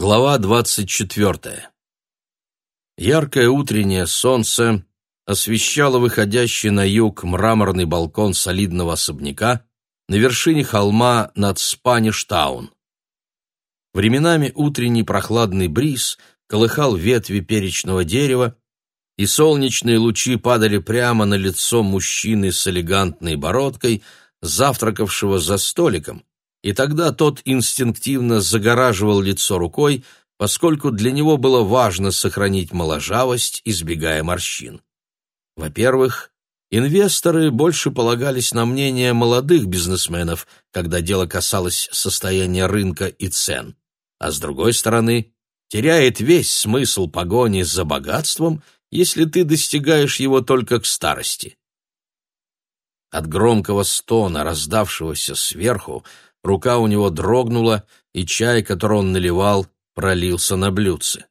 Глава двадцать четвертая. Яркое утреннее солнце освещало выходящий на юг мраморный балкон солидного особняка на вершине холма над Спаништаун. Временами утренний прохладный бриз колыхал ветви перечного дерева, и солнечные лучи падали прямо на лицо мужчины с элегантной бородкой, завтракавшего за столиком, и тогда тот инстинктивно загораживал лицо рукой, поскольку для него было важно сохранить моложавость, избегая морщин. Во-первых, инвесторы больше полагались на мнение молодых бизнесменов, когда дело касалось состояния рынка и цен, а с другой стороны, теряет весь смысл погони за богатством, если ты достигаешь его только к старости. От громкого стона, раздавшегося сверху, рука у него дрогнула, и чай, который он наливал, пролился на блюдце.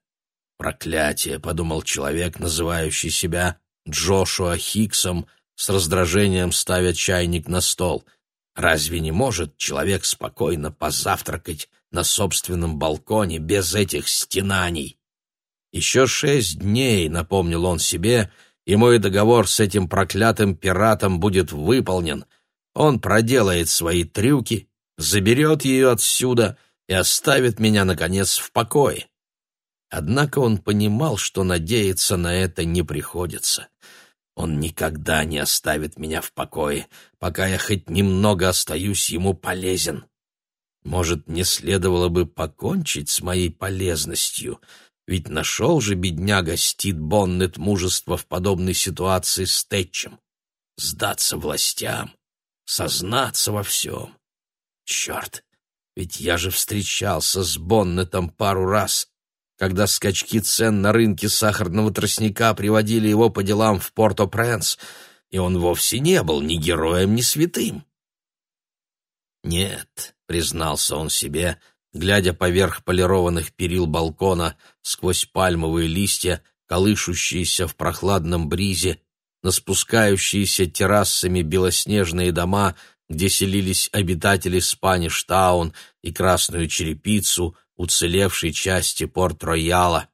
«Проклятие!» — подумал человек, называющий себя Джошуа Хиксом, с раздражением ставя чайник на стол. «Разве не может человек спокойно позавтракать на собственном балконе без этих стенаний?» «Еще шесть дней», — напомнил он себе, — «и мой договор с этим проклятым пиратом будет выполнен. Он проделает свои трюки, заберет ее отсюда и оставит меня, наконец, в покое. Однако он понимал, что надеяться на это не приходится. Он никогда не оставит меня в покое, пока я хоть немного остаюсь ему полезен. Может, не следовало бы покончить с моей полезностью, ведь нашел же бедняга Стит Боннет мужество в подобной ситуации с Тэтчем. Сдаться властям, сознаться во всем. Черт, ведь я же встречался с Боннетом пару раз, когда скачки цен на рынке сахарного тростника приводили его по делам в Порто-Пренс, и он вовсе не был ни героем, ни святым. «Нет», — признался он себе, глядя поверх полированных перил балкона сквозь пальмовые листья, колышущиеся в прохладном бризе, на спускающиеся террасами белоснежные дома где селились обитатели Спаништаун и Красную Черепицу, уцелевшей части Порт-Рояла.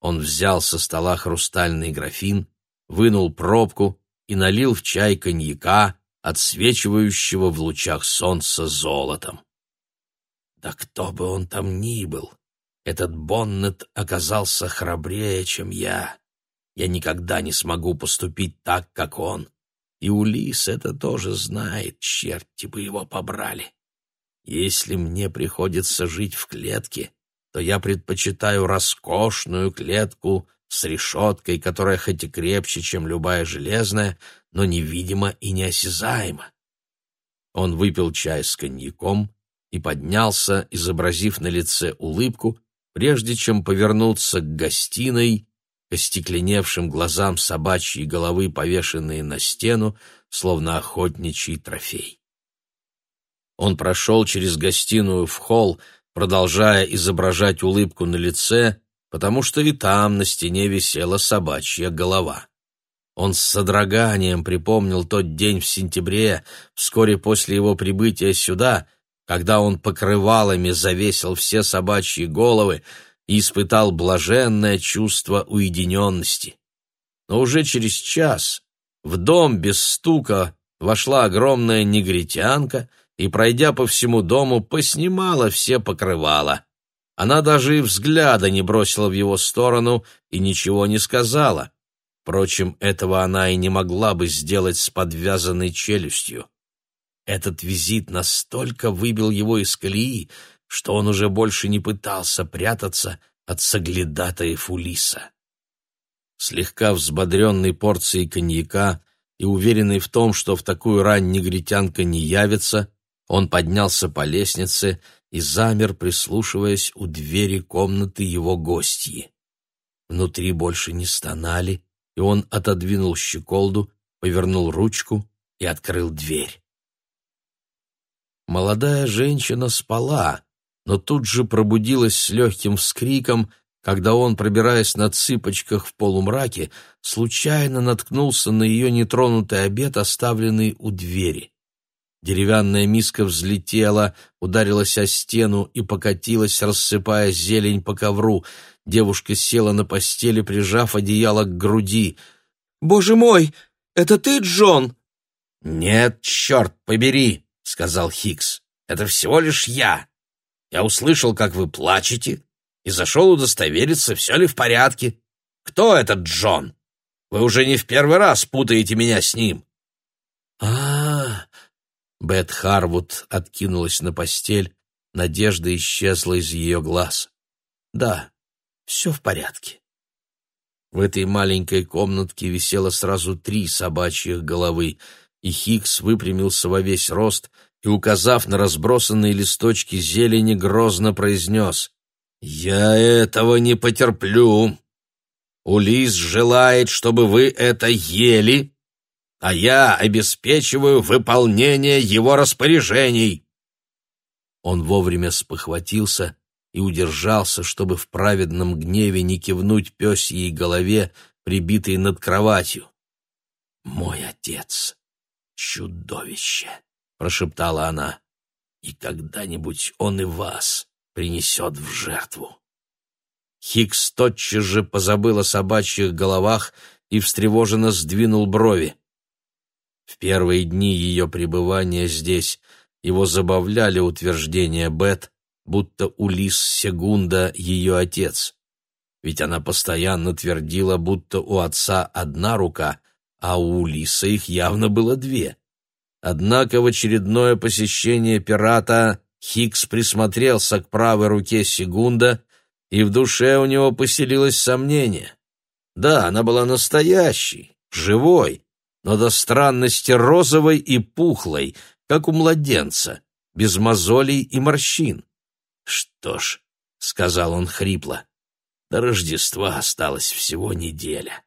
Он взял со стола хрустальный графин, вынул пробку и налил в чай коньяка, отсвечивающего в лучах солнца золотом. Да кто бы он там ни был, этот Боннет оказался храбрее, чем я. Я никогда не смогу поступить так, как он. И Улис это тоже знает, черти бы его побрали. Если мне приходится жить в клетке, то я предпочитаю роскошную клетку с решеткой, которая хоть и крепче, чем любая железная, но невидима и неосязаема. Он выпил чай с коньяком и поднялся, изобразив на лице улыбку, прежде чем повернуться к гостиной остекленевшим глазам собачьей головы, повешенные на стену, словно охотничий трофей. Он прошел через гостиную в холл, продолжая изображать улыбку на лице, потому что и там на стене висела собачья голова. Он с содроганием припомнил тот день в сентябре, вскоре после его прибытия сюда, когда он покрывалами завесил все собачьи головы, и испытал блаженное чувство уединенности. Но уже через час в дом без стука вошла огромная негритянка и, пройдя по всему дому, поснимала все покрывала. Она даже и взгляда не бросила в его сторону и ничего не сказала. Впрочем, этого она и не могла бы сделать с подвязанной челюстью. Этот визит настолько выбил его из колеи, что он уже больше не пытался прятаться от соглядатаев Улиса. Слегка взбодренный порцией коньяка и уверенный в том, что в такую рань негритянка не явится, он поднялся по лестнице и замер, прислушиваясь у двери комнаты его гостьи. Внутри больше не стонали, и он отодвинул щеколду, повернул ручку и открыл дверь. Молодая женщина спала, но тут же пробудилась с легким вскриком, когда он, пробираясь на цыпочках в полумраке, случайно наткнулся на ее нетронутый обед, оставленный у двери. Деревянная миска взлетела, ударилась о стену и покатилась, рассыпая зелень по ковру. Девушка села на постели, прижав одеяло к груди. «Боже мой, это ты, Джон?» «Нет, черт побери», — сказал Хикс. «Это всего лишь я. Я услышал, как вы плачете, и зашел удостовериться, все ли в порядке. Кто этот Джон? Вы уже не в первый раз путаете меня с ним». «А-а-а!» Бет Харвуд откинулась на постель, надежда исчезла из ее глаз. «Да, все в порядке». В этой маленькой комнатке висело сразу три собачьих головы, и Хикс выпрямился во весь рост и, указав на разбросанные листочки зелени, грозно произнес «Я этого не потерплю. Улис желает, чтобы вы это ели, а я обеспечиваю выполнение его распоряжений». Он вовремя спохватился и удержался, чтобы в праведном гневе не кивнуть пёсьей голове, прибитой над кроватью. «Мой отец — чудовище!» — прошептала она. «И когда-нибудь он и вас принесет в жертву». Хикс тотчас же позабыл о собачьих головах и встревоженно сдвинул брови. В первые дни ее пребывания здесь его забавляли утверждения Бет, будто Улис Сегунда ее отец. Ведь она постоянно твердила, будто у отца одна рука, а у Улиса их явно было две. Однако в очередное посещение пирата Хикс присмотрелся к правой руке Сегунда, и в душе у него поселилось сомнение. Да, она была настоящей, живой, но до странности розовой и пухлой, как у младенца, без мозолей и морщин. «Что ж», — сказал он хрипло, — «до Рождества осталась всего неделя,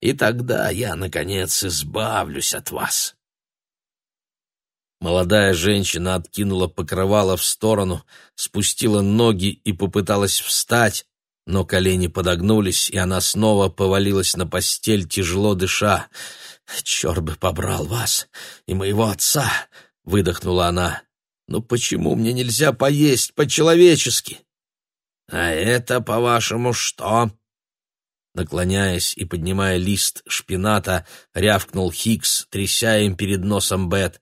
и тогда я, наконец, избавлюсь от вас». Молодая женщина откинула покрывало в сторону, спустила ноги и попыталась встать, но колени подогнулись, и она снова повалилась на постель, тяжело дыша. «Черт бы побрал вас и моего отца!» — выдохнула она. «Ну почему мне нельзя поесть по-человечески?» «А это, по-вашему, что?» Наклоняясь и поднимая лист шпината, рявкнул Хикс, тряся им перед носом Бет.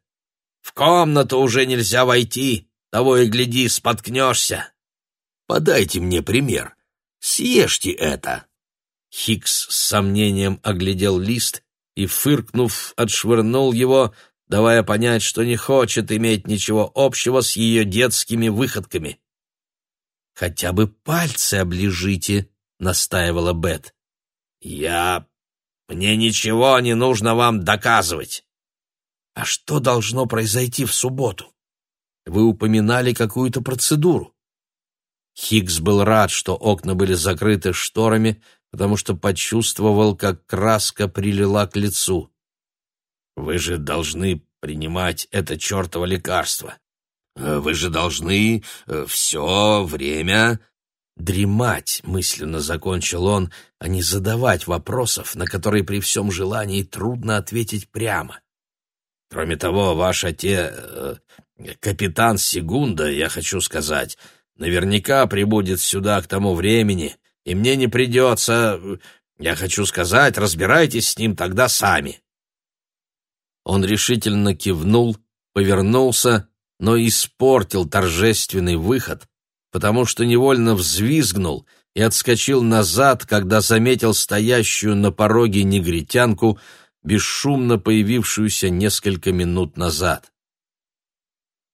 «В комнату уже нельзя войти, того и гляди, споткнешься. Подайте мне пример. Съешьте это!» Хикс с сомнением оглядел лист и, фыркнув, отшвырнул его, давая понять, что не хочет иметь ничего общего с ее детскими выходками. «Хотя бы пальцы оближите», — настаивала Бет. «Я... Мне ничего не нужно вам доказывать». «А что должно произойти в субботу? Вы упоминали какую-то процедуру». Хиггс был рад, что окна были закрыты шторами, потому что почувствовал, как краска прилила к лицу. «Вы же должны принимать это чертово лекарство. Вы же должны э, все время...» «Дремать», — мысленно закончил он, а не задавать вопросов, на которые при всем желании трудно ответить прямо. «Кроме того, ваш отец, э, капитан Сегунда, я хочу сказать, наверняка прибудет сюда к тому времени, и мне не придется... Я хочу сказать, разбирайтесь с ним тогда сами». Он решительно кивнул, повернулся, но испортил торжественный выход, потому что невольно взвизгнул и отскочил назад, когда заметил стоящую на пороге негритянку, бесшумно появившуюся несколько минут назад.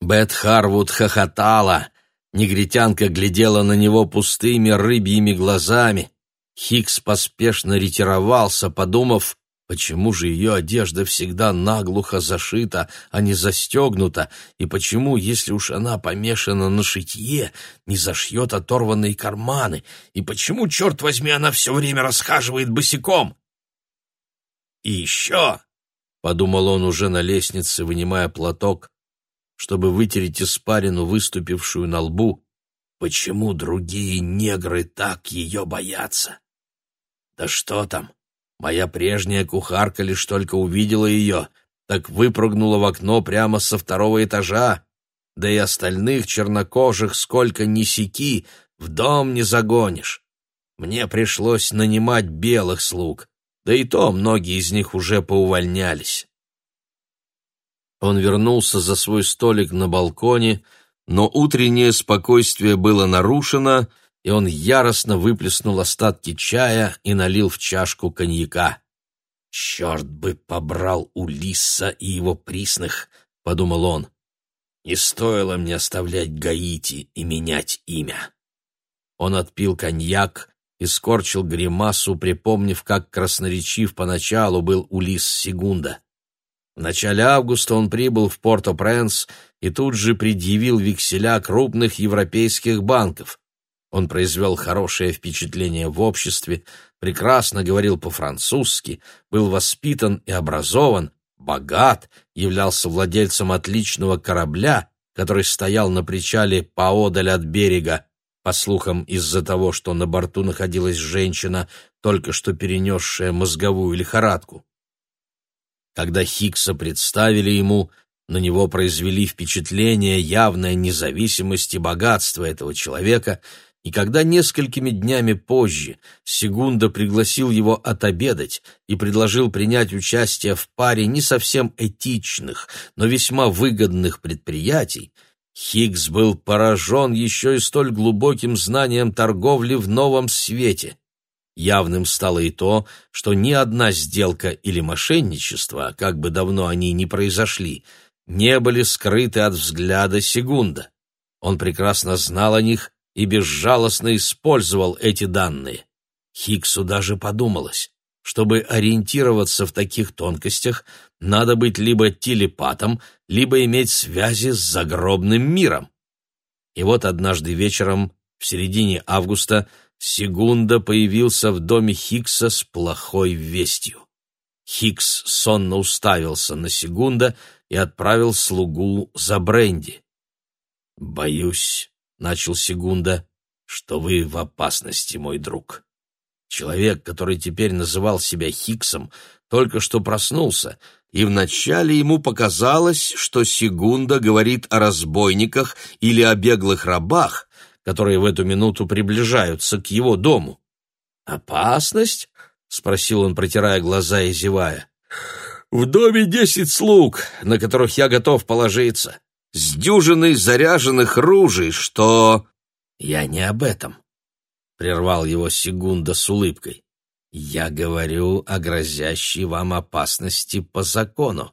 Бет Харвуд хохотала, Негритянка глядела на него пустыми рыбьими глазами. Хикс поспешно ретировался, подумав, почему же ее одежда всегда наглухо зашита, а не застегнута, и почему, если уж она помешана на шитье, не зашьет оторванные карманы, и почему, черт возьми, она все время расхаживает босиком. «И еще», — подумал он уже на лестнице, вынимая платок, чтобы вытереть испарину, выступившую на лбу, почему другие негры так ее боятся? Да что там, моя прежняя кухарка лишь только увидела ее, так выпрыгнула в окно прямо со второго этажа, да и остальных чернокожих сколько ни сяки, в дом не загонишь. Мне пришлось нанимать белых слуг, да и то многие из них уже поувольнялись. Он вернулся за свой столик на балконе, но утреннее спокойствие было нарушено, и он яростно выплеснул остатки чая и налил в чашку коньяка. «Черт бы побрал Улисса и его присных!» — подумал он. «Не стоило мне оставлять Гаити и менять имя». Он отпил коньяк и скорчил гримасу, припомнив, как красноречив поначалу был Улис Сегунда. В начале августа он прибыл в Порто-Пренс и тут же предъявил векселя крупных европейских банков. Он произвел хорошее впечатление в обществе, прекрасно говорил по-французски, был воспитан и образован, богат, являлся владельцем отличного корабля, который стоял на причале поодаль от берега, по слухам из-за того, что на борту находилась женщина, только что перенесшая мозговую лихорадку. Когда Хикса представили ему, на него произвели впечатление явной независимости богатства этого человека, и когда несколькими днями позже Сегунда пригласил его отобедать и предложил принять участие в паре не совсем этичных, но весьма выгодных предприятий, Хиггс был поражен еще и столь глубоким знанием торговли в новом свете. Явным стало и то, что ни одна сделка или мошенничество, как бы давно они ни произошли, не были скрыты от взгляда Сегунда. Он прекрасно знал о них и безжалостно использовал эти данные. Хиксу даже подумалось, чтобы ориентироваться в таких тонкостях, надо быть либо телепатом, либо иметь связи с загробным миром. И вот однажды вечером, в середине августа, Сегунда появился в доме Хикса с плохой вестью. Хикс сонно уставился на Сегунда и отправил слугу за бренди. «Боюсь», — начал Сегунда, — «что вы в опасности, мой друг». Человек, который теперь называл себя Хиксом, только что проснулся, и вначале ему показалось, что Сегунда говорит о разбойниках или о беглых рабах, которые в эту минуту приближаются к его дому. «Опасность?» — спросил он, протирая глаза и зевая. «В доме десять слуг, на которых я готов положиться, с дюжиной заряженных ружей, что...» «Я не об этом», — прервал его Сегунда с улыбкой. «Я говорю о грозящей вам опасности по закону,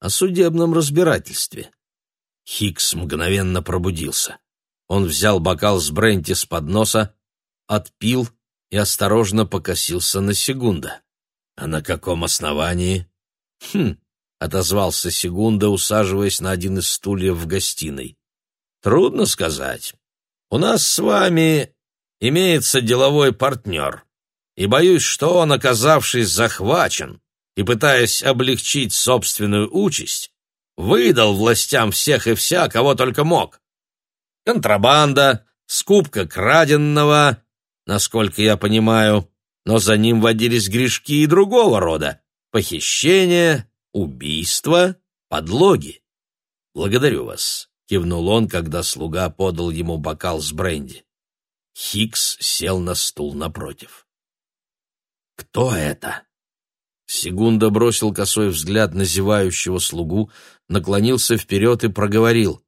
о судебном разбирательстве». Хикс мгновенно пробудился. Он взял бокал с бренди с подноса, отпил и осторожно покосился на Сегунда. «А на каком основании?» «Хм», — отозвался Сегунда, усаживаясь на один из стульев в гостиной. «Трудно сказать. У нас с вами имеется деловой партнер, и боюсь, что он, оказавшись захвачен и пытаясь облегчить собственную участь, выдал властям всех и вся, кого только мог контрабанда, скупка краденного, насколько я понимаю, но за ним водились грешки и другого рода — похищение, убийство, подлоги. Благодарю вас, — кивнул он, когда слуга подал ему бокал с бренди. Хикс сел на стул напротив. «Кто это?» Сегунда бросил косой взгляд на зевающего слугу, наклонился вперед и проговорил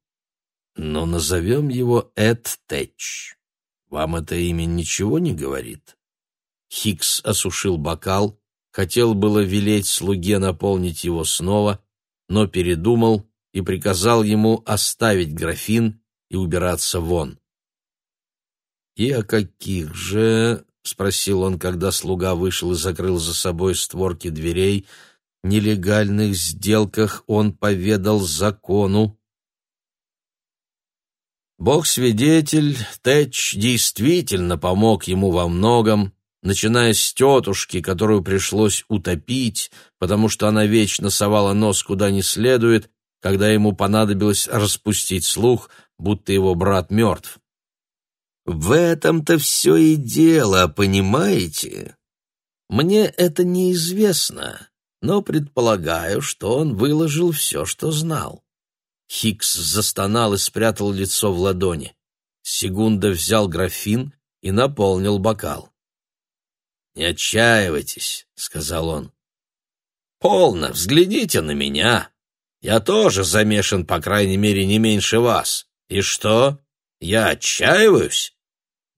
но назовем его Эд Тэтч. Вам это имя ничего не говорит?» Хикс осушил бокал, хотел было велеть слуге наполнить его снова, но передумал и приказал ему оставить графин и убираться вон. «И о каких же...» — спросил он, когда слуга вышел и закрыл за собой створки дверей. «Нелегальных сделках он поведал закону, Бог-свидетель, Тэч действительно помог ему во многом, начиная с тетушки, которую пришлось утопить, потому что она вечно совала нос куда не следует, когда ему понадобилось распустить слух, будто его брат мертв. «В этом-то все и дело, понимаете? Мне это неизвестно, но предполагаю, что он выложил все, что знал. Хикс застонал и спрятал лицо в ладони. Сегунда взял графин и наполнил бокал. «Не отчаивайтесь», — сказал он. «Полно, взгляните на меня. Я тоже замешан, по крайней мере, не меньше вас. И что? Я отчаиваюсь?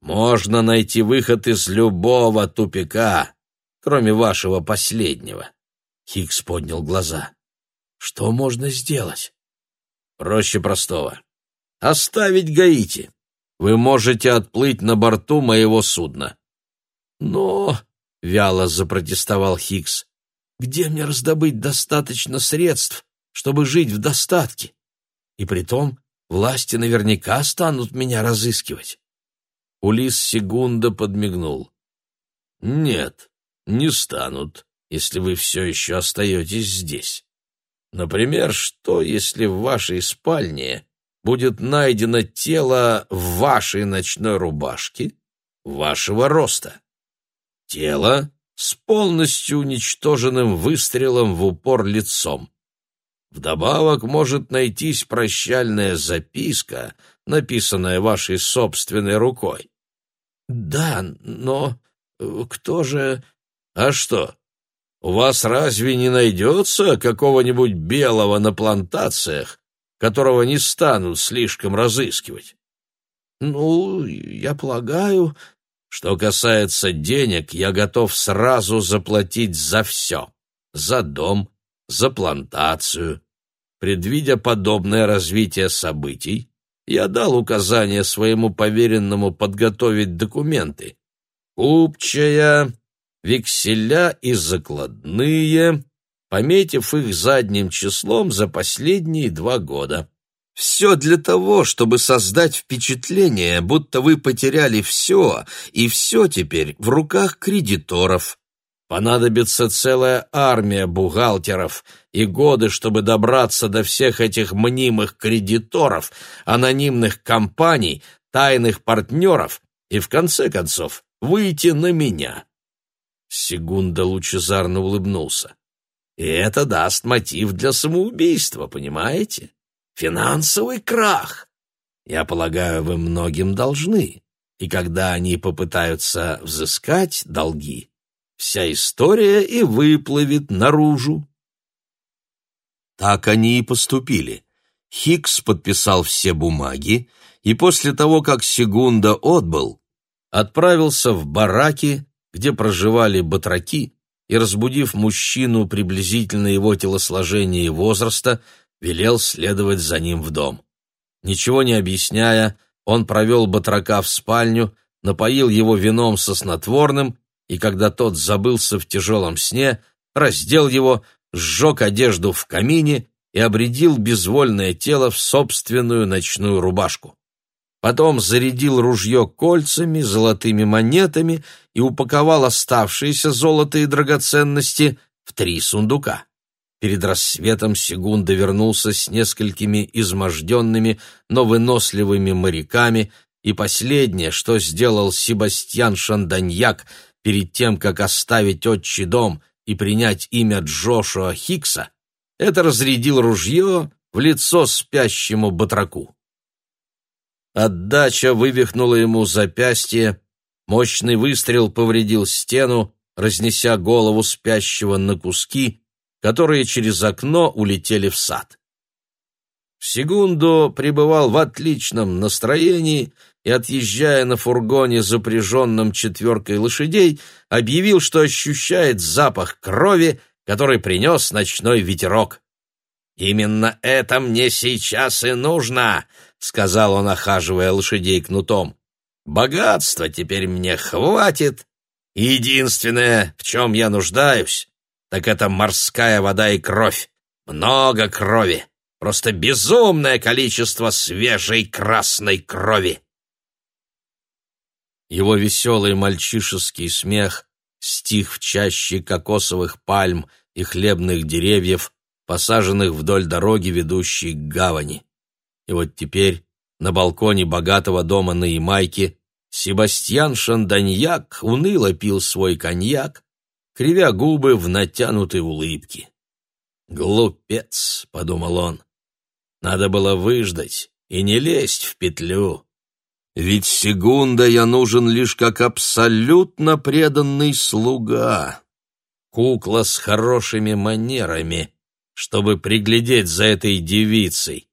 Можно найти выход из любого тупика, кроме вашего последнего». Хикс поднял глаза. «Что можно сделать?» «Проще простого. Оставить Гаити. Вы можете отплыть на борту моего судна». «Но...» — вяло запротестовал Хикс. «Где мне раздобыть достаточно средств, чтобы жить в достатке? И притом власти наверняка станут меня разыскивать». Улис Сегунда подмигнул. «Нет, не станут, если вы все еще остаетесь здесь. Например, что, если в вашей спальне будет найдено тело в вашей ночной рубашке вашего роста? Тело с полностью уничтоженным выстрелом в упор лицом. Вдобавок может найтись прощальная записка, написанная вашей собственной рукой. Да, но э, кто же... А что? У вас разве не найдется какого-нибудь белого на плантациях, которого не станут слишком разыскивать? Ну, я полагаю, что касается денег, я готов сразу заплатить за все. За дом, за плантацию. Предвидя подобное развитие событий, я дал указание своему поверенному подготовить документы. Купчая, векселя и закладные, пометив их задним числом за последние два года. Все для того, чтобы создать впечатление, будто вы потеряли все, и все теперь в руках кредиторов. Понадобится целая армия бухгалтеров и годы, чтобы добраться до всех этих мнимых кредиторов, анонимных компаний, тайных партнеров и, в конце концов, выйти на меня. Сегунда лучезарно улыбнулся. И это даст мотив для самоубийства, понимаете? Финансовый крах. Я полагаю, вы многим должны. И когда они попытаются взыскать долги, вся история и выплывет наружу. Так они и поступили. Хикс подписал все бумаги, и после того, как Сегунда отбыл, отправился в бараки, где проживали батраки, и, разбудив мужчину приблизительно его телосложения и возраста, велел следовать за ним в дом. Ничего не объясняя, он провел батрака в спальню, напоил его вином со снотворным, и когда тот забылся в тяжелом сне, раздел его, сжег одежду в камине и обредил безвольное тело в собственную ночную рубашку. Потом зарядил ружье кольцами, золотыми монетами и упаковал оставшиеся золото и драгоценности в три сундука. Перед рассветом Сегунда вернулся с несколькими изможденными, но выносливыми моряками, и последнее, что сделал Себастьян Шанданьяк перед тем, как оставить отчий дом и принять имя Джошуа Хикса, это разрядил ружье в лицо спящему батраку. Отдача вывихнула ему запястье, мощный выстрел повредил стену, разнеся голову спящего на куски, которые через окно улетели в сад. Сегундо пребывал в отличном настроении и, отъезжая на фургоне, запряженном четверкой лошадей, объявил, что ощущает запах крови, который принес ночной ветерок. «Именно это мне сейчас и нужно», — сказал он, охаживая лошадей кнутом. «Богатства теперь мне хватит. Единственное, в чем я нуждаюсь, так это морская вода и кровь. Много крови. Просто безумное количество свежей красной крови. Его веселый мальчишеский смех стих в чаще кокосовых пальм и хлебных деревьев, посаженных вдоль дороги, ведущей к гавани. И вот теперь на балконе богатого дома на Ямайке Себастьян Шанданьяк уныло пил свой коньяк, кривя губы в натянутой улыбке. «Глупец», — подумал он, — «надо было выждать и не лезть в петлю. Ведь Сегунда я нужен лишь как абсолютно преданный слуга, кукла с хорошими манерами, чтобы приглядеть за этой девицей,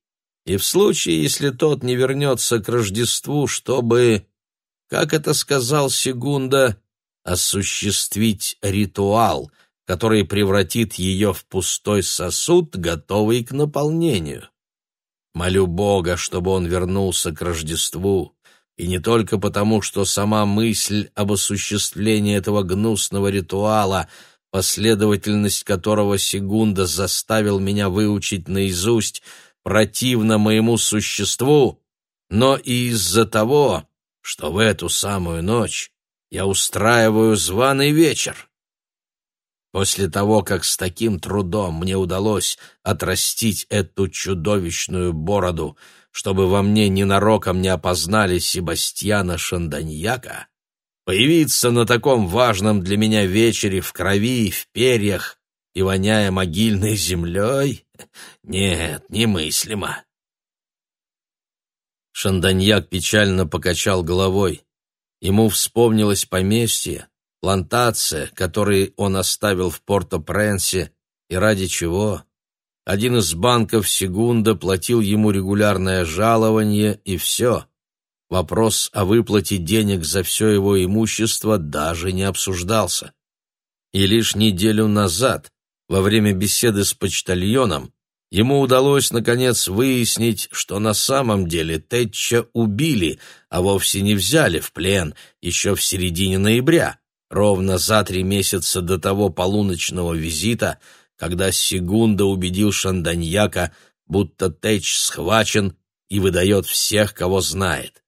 и в случае, если тот не вернется к Рождеству, чтобы, как это сказал Сегунда, осуществить ритуал, который превратит ее в пустой сосуд, готовый к наполнению. Молю Бога, чтобы он вернулся к Рождеству, и не только потому, что сама мысль об осуществлении этого гнусного ритуала, последовательность которого Сегунда заставил меня выучить наизусть, противна моему существу, но и из-за того, что в эту самую ночь я устраиваю званый вечер. После того, как с таким трудом мне удалось отрастить эту чудовищную бороду, чтобы во мне ненароком не опознали Себастьяна Шанданьяка, появиться на таком важном для меня вечере в крови, в перьях и воняя могильной землей? Нет, немыслимо. Шанданьяк печально покачал головой. Ему вспомнилось поместье, плантация, которые он оставил в Порто-Пренсе, и ради чего. Один из банков Сегунда платил ему регулярное жалование, и все. Вопрос о выплате денег за все его имущество даже не обсуждался. И лишь неделю назад, во время беседы с почтальоном, ему удалось, наконец, выяснить, что на самом деле Тэтча убили, а вовсе не взяли в плен еще в середине ноября ровно за три месяца до того полуночного визита, когда Сигунда убедил Шанданьяка, будто Тэч схвачен и выдает всех, кого знает.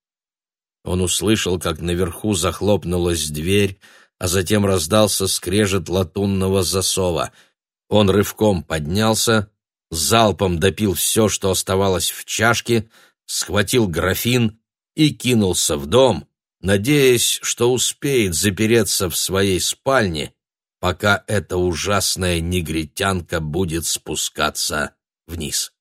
Он услышал, как наверху захлопнулась дверь, а затем раздался скрежет латунного засова. Он рывком поднялся, залпом допил все, что оставалось в чашке, схватил графин и кинулся в дом, надеясь, что успеет запереться в своей спальне, пока эта ужасная негритянка будет спускаться вниз.